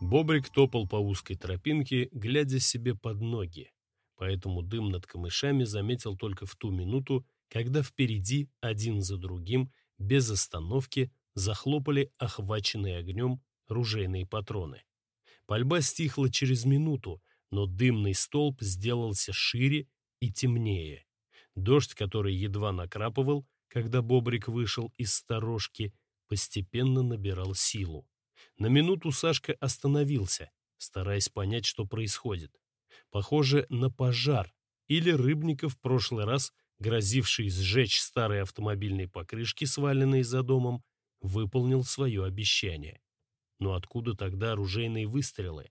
Бобрик топал по узкой тропинке, глядя себе под ноги. Поэтому дым над камышами заметил только в ту минуту, когда впереди, один за другим, без остановки, захлопали охваченные огнем ружейные патроны. Пальба стихла через минуту, но дымный столб сделался шире и темнее. Дождь, который едва накрапывал, когда Бобрик вышел из сторожки, постепенно набирал силу. На минуту Сашка остановился, стараясь понять, что происходит. Похоже на пожар, или Рыбников в прошлый раз, грозивший сжечь старые автомобильные покрышки, сваленные за домом, выполнил свое обещание. Но откуда тогда оружейные выстрелы?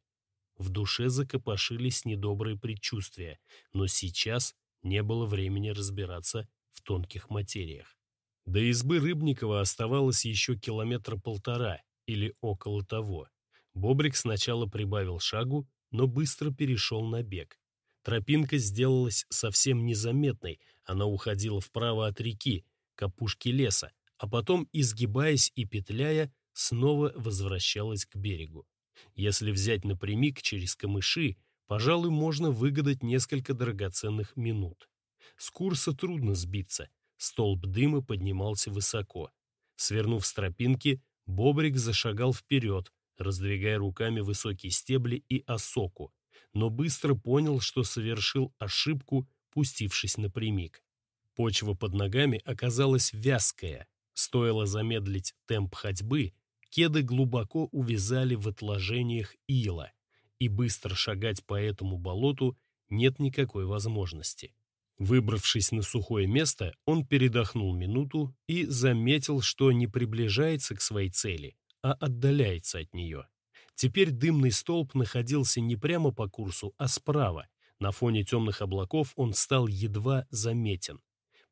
В душе закопошились недобрые предчувствия, но сейчас не было времени разбираться в тонких материях. До избы Рыбникова оставалось еще километра полтора или около того. Бобрик сначала прибавил шагу, но быстро перешел на бег. Тропинка сделалась совсем незаметной, она уходила вправо от реки, к опушке леса, а потом, изгибаясь и петляя, снова возвращалась к берегу. Если взять напрямик через камыши, пожалуй, можно выгадать несколько драгоценных минут. С курса трудно сбиться, столб дыма поднимался высоко. Свернув с тропинки, Бобрик зашагал вперед, раздвигая руками высокие стебли и осоку, но быстро понял, что совершил ошибку, пустившись напрямик. Почва под ногами оказалась вязкая. Стоило замедлить темп ходьбы, кеды глубоко увязали в отложениях ила, и быстро шагать по этому болоту нет никакой возможности. Выбравшись на сухое место, он передохнул минуту и заметил, что не приближается к своей цели, а отдаляется от нее. Теперь дымный столб находился не прямо по курсу, а справа. На фоне темных облаков он стал едва заметен.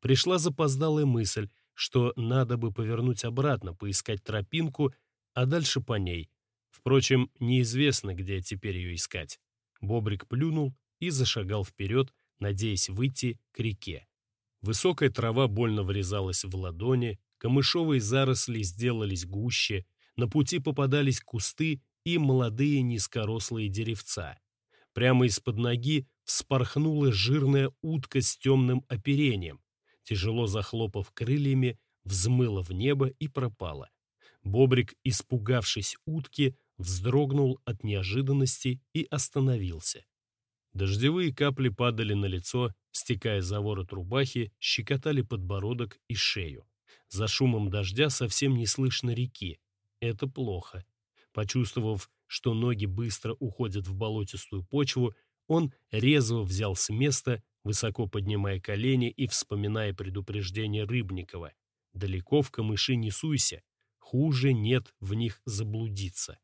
Пришла запоздалая мысль, что надо бы повернуть обратно, поискать тропинку, а дальше по ней. Впрочем, неизвестно, где теперь ее искать. Бобрик плюнул и зашагал вперед, надеясь выйти к реке. Высокая трава больно врезалась в ладони, камышовые заросли сделались гуще, на пути попадались кусты и молодые низкорослые деревца. Прямо из-под ноги вспорхнула жирная утка с темным оперением. Тяжело захлопав крыльями, взмыла в небо и пропала. Бобрик, испугавшись утки, вздрогнул от неожиданности и остановился. Дождевые капли падали на лицо, стекая за ворот рубахи, щекотали подбородок и шею. За шумом дождя совсем не слышно реки. Это плохо. Почувствовав, что ноги быстро уходят в болотистую почву, он резво взял с места, высоко поднимая колени и вспоминая предупреждение Рыбникова. «Далеко в камыши не суйся, хуже нет в них заблудиться».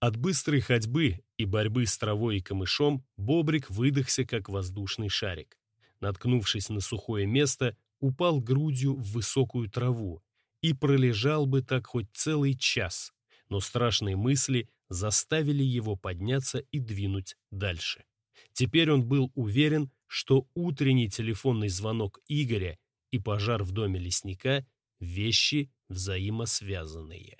От быстрой ходьбы и борьбы с травой и камышом бобрик выдохся, как воздушный шарик. Наткнувшись на сухое место, упал грудью в высокую траву и пролежал бы так хоть целый час, но страшные мысли заставили его подняться и двинуть дальше. Теперь он был уверен, что утренний телефонный звонок Игоря и пожар в доме лесника – вещи взаимосвязанные.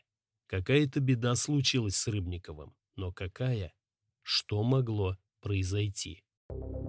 Какая-то беда случилась с Рыбниковым. Но какая? Что могло произойти? Thank you.